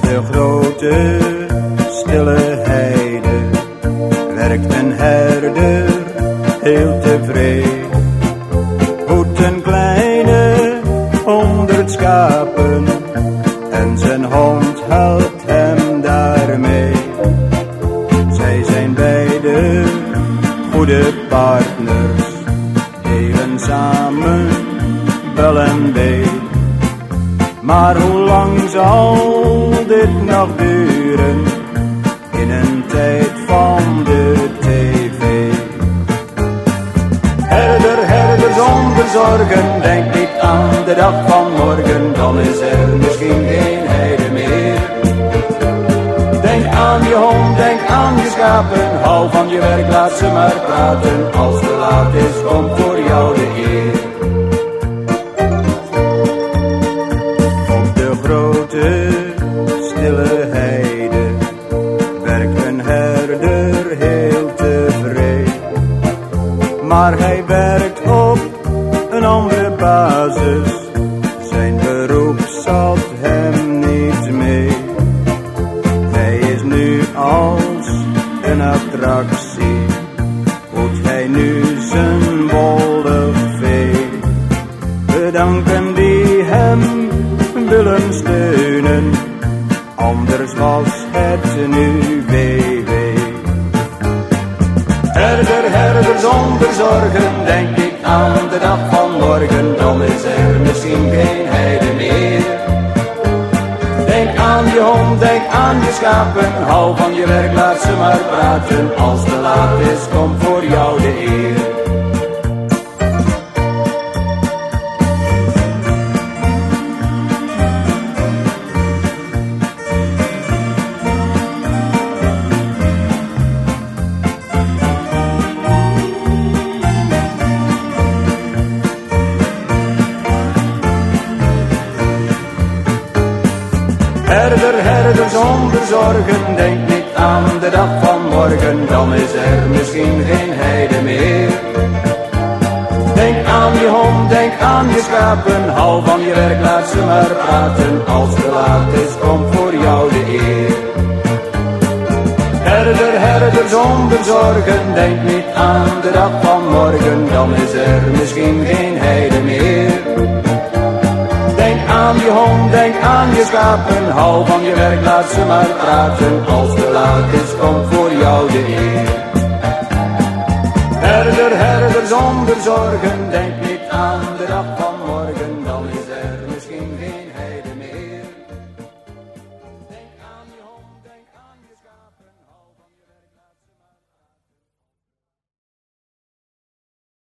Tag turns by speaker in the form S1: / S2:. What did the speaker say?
S1: de grote stille heide werkt een herder heel tevreden. Hoedt een kleine honderd schapen en zijn hond helpt hem daarmee. Zij zijn beide goede partners, leven samen wel een beetje. Maar hoe lang zal dit nog duren in een tijd van de tv? Herder, herder zonder zorgen, denk niet aan de dag van morgen, dan is er misschien geen heide meer. Denk aan je hond, denk aan je schapen, hou van je werk, laat ze maar praten. Als te laat is, komt voor jou de eer. Maar hij werkt op een andere basis, zijn beroep zat hem niet mee. Hij is nu als een attractie, voedt hij nu zijn wollig vee. Bedanken die hem willen steunen, anders was het nu WW. Zonder zorgen, denk ik aan de dag van morgen, dan is er misschien geen heide meer. Denk aan je hond, denk aan je schapen, hou van je werk, laat ze maar praten. Als te laat is, komt voor jou de eer. Herder, herder zonder zorgen, denk niet aan de dag van morgen, dan is er misschien geen heide meer. Denk aan je hond, denk aan je schapen, hou van je werk, laat ze maar praten. Als het laat is, komt voor jou de eer. Herder, herder zonder zorgen, denk niet aan de dag van morgen, dan is er misschien geen aan je schapen, hou van je werk, laat ze maar praten. Als te laat is, komt voor jou de eer. Herder, herder zonder zorgen, denk niet aan de van